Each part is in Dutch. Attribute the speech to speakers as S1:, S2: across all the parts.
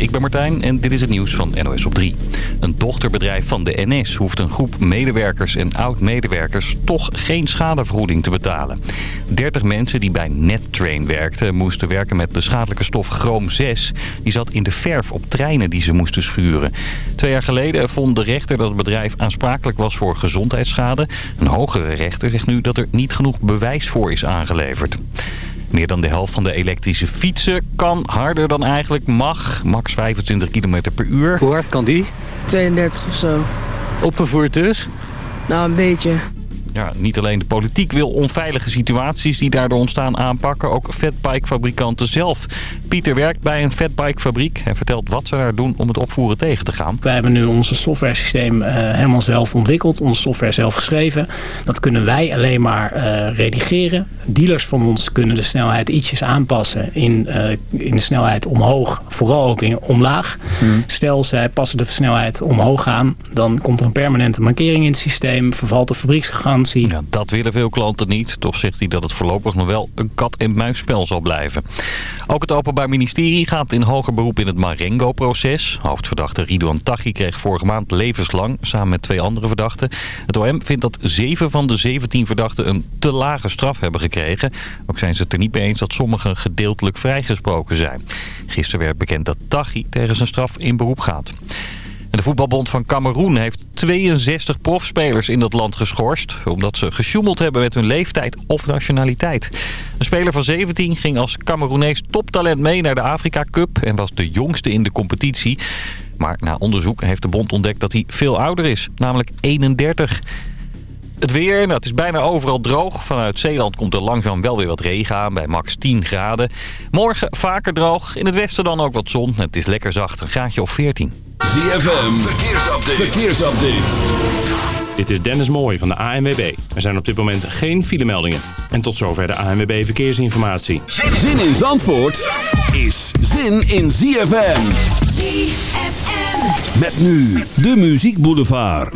S1: ik ben Martijn en dit is het nieuws van NOS op 3. Een dochterbedrijf van de NS hoeft een groep medewerkers en oud-medewerkers toch geen schadevergoeding te betalen. 30 mensen die bij NetTrain werkten moesten werken met de schadelijke stof chroom 6. Die zat in de verf op treinen die ze moesten schuren. Twee jaar geleden vond de rechter dat het bedrijf aansprakelijk was voor gezondheidsschade. Een hogere rechter zegt nu dat er niet genoeg bewijs voor is aangeleverd. Meer dan de helft van de elektrische fietsen kan harder dan eigenlijk mag. Max 25 km per uur.
S2: Hoe hard kan die?
S3: 32 of zo.
S2: Opgevoerd dus?
S3: Nou, een beetje.
S1: Ja, niet alleen de politiek wil onveilige situaties die daardoor ontstaan aanpakken. Ook fatbikefabrikanten zelf. Pieter werkt bij een fatbikefabriek en vertelt wat ze daar doen om het opvoeren tegen te gaan.
S4: Wij hebben nu ons software-systeem uh, helemaal zelf ontwikkeld. Onze software zelf geschreven. Dat kunnen wij alleen maar uh, redigeren. Dealers van ons kunnen de snelheid ietsjes aanpassen in, uh, in de snelheid omhoog. Vooral ook in omlaag. Hmm. Stel, zij passen de snelheid omhoog aan. Dan komt er een permanente markering in het systeem. Vervalt de
S1: Ja, dat willen veel klanten niet. Toch zegt hij dat het voorlopig nog wel een kat-en-muisspel zal blijven. Ook het Openbaar Ministerie gaat in hoger beroep in het Marengo-proces. Hoofdverdachte Ridouan Taghi kreeg vorige maand levenslang samen met twee andere verdachten. Het OM vindt dat zeven van de 17 verdachten een te lage straf hebben gekregen. Ook zijn ze het er niet mee eens dat sommigen gedeeltelijk vrijgesproken zijn. Gisteren werd bekend dat Taghi tegen zijn straf in beroep gaat. De voetbalbond van Cameroen heeft 62 profspelers in dat land geschorst... omdat ze gesjoemeld hebben met hun leeftijd of nationaliteit. Een speler van 17 ging als Cameroenees toptalent mee naar de Afrika Cup... en was de jongste in de competitie. Maar na onderzoek heeft de bond ontdekt dat hij veel ouder is, namelijk 31... Het weer, nou, het is bijna overal droog. Vanuit Zeeland komt er langzaam wel weer wat regen aan bij max 10 graden. Morgen vaker droog, in het westen dan ook wat zon. Het is lekker zacht, een graadje of 14.
S5: ZFM, verkeersupdate. verkeersupdate.
S6: Dit is Dennis Mooij van de ANWB. Er zijn op dit moment geen filemeldingen. En tot zover de ANWB Verkeersinformatie.
S5: Zin in Zandvoort is zin in ZFM.
S7: ZFM.
S5: Met nu de Muziek Boulevard.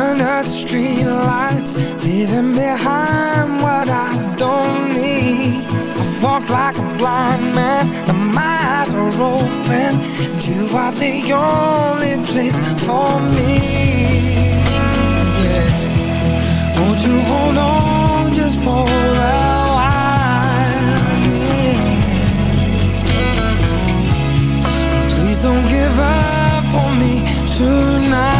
S8: Under the street lights Leaving behind what I don't need. I've walked like a blind man Now my eyes are open And you are the only place for me. Yeah. Won't you hold on just for a while? Yeah. Please don't give up on me tonight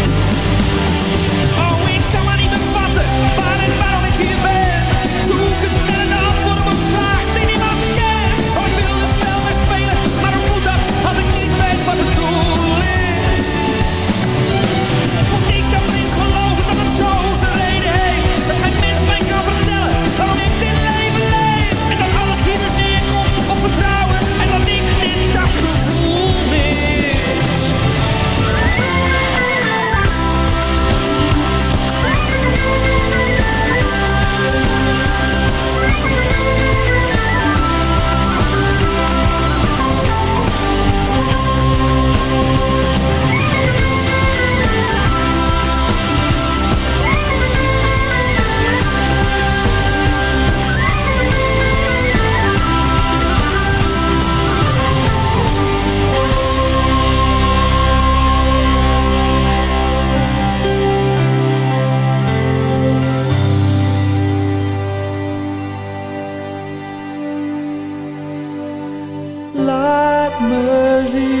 S9: easy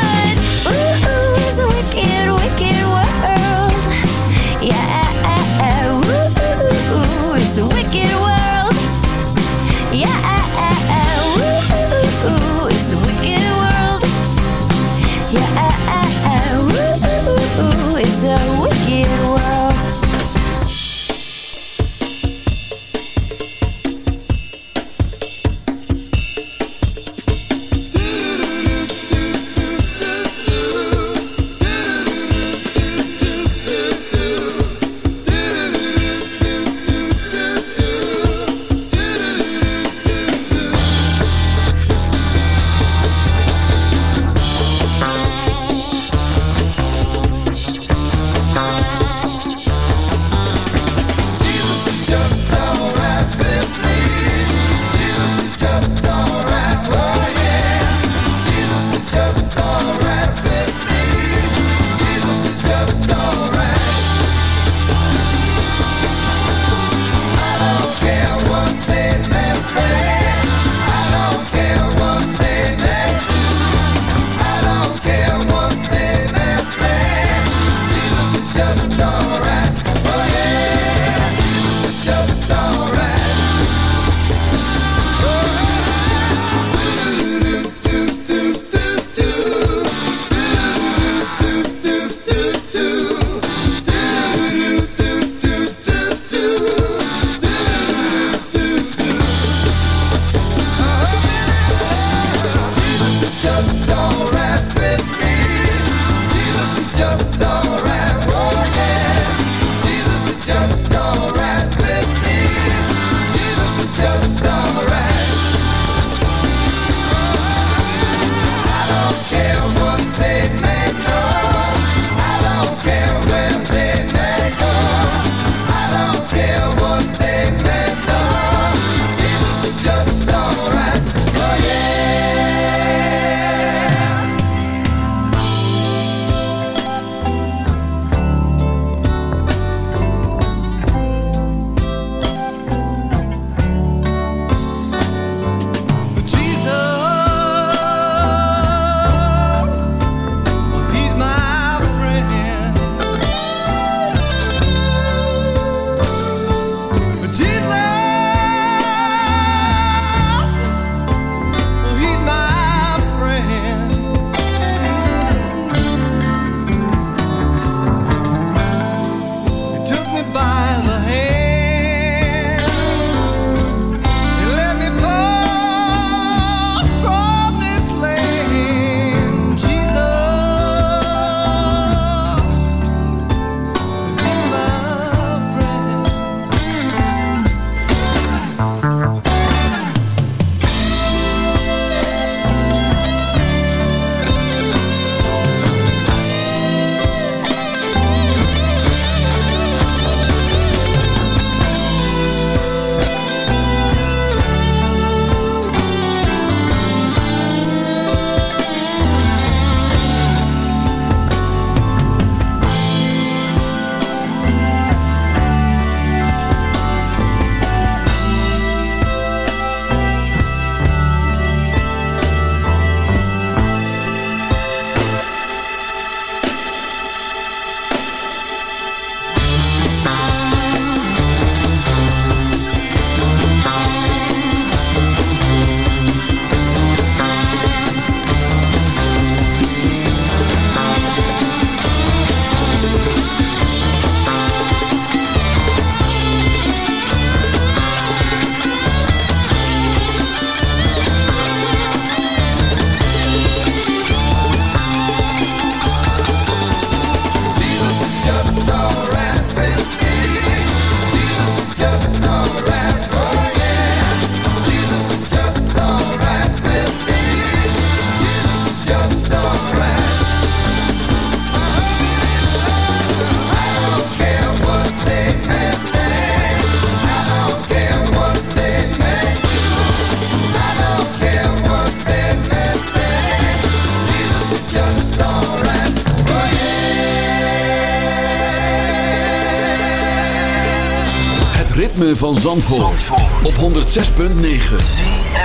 S5: Ritme van Zandvoort, op 106.9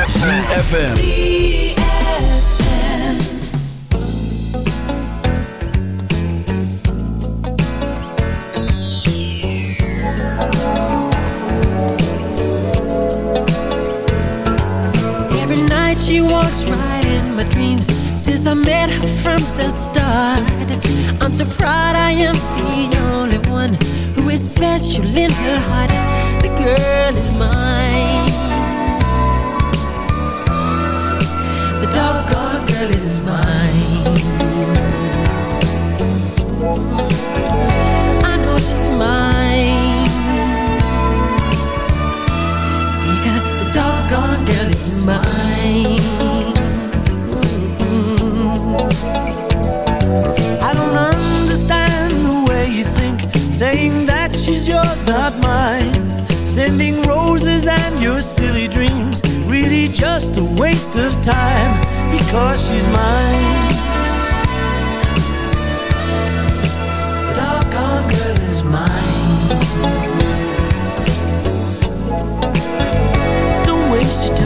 S5: CFFM
S10: Every night she walks right in my dreams. Since I met her from the start. I'm so proud I am the only one is special in her heart. The girl is mine. The doggone girl is mine. I know she's mine. Because the doggone girl is mine
S11: not mine. Sending roses and your silly dreams Really just a waste of time Because she's mine. The doggone girl is mine. Don't waste your time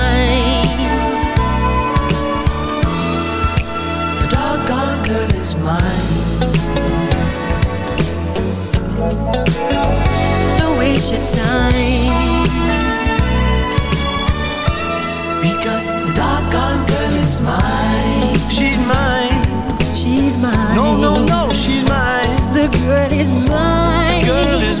S11: girl is mine. Girl is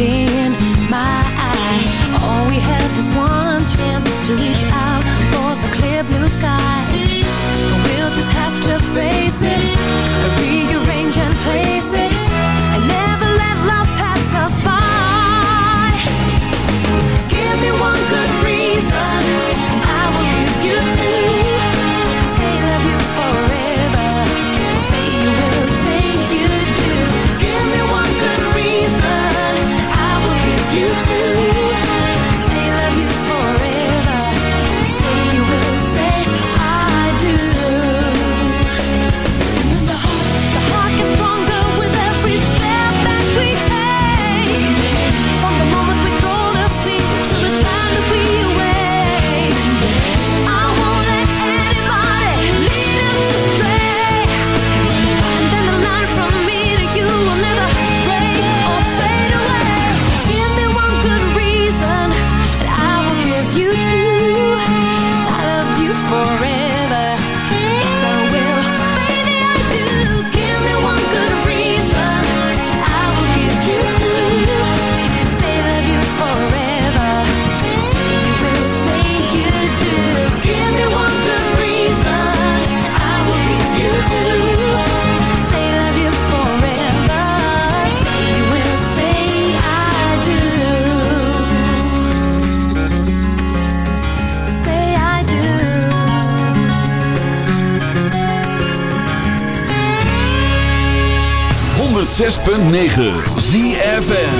S9: in my eye. All we have is one chance to reach out for the clear blue skies. We'll just have to face
S8: 106.9
S5: ZFN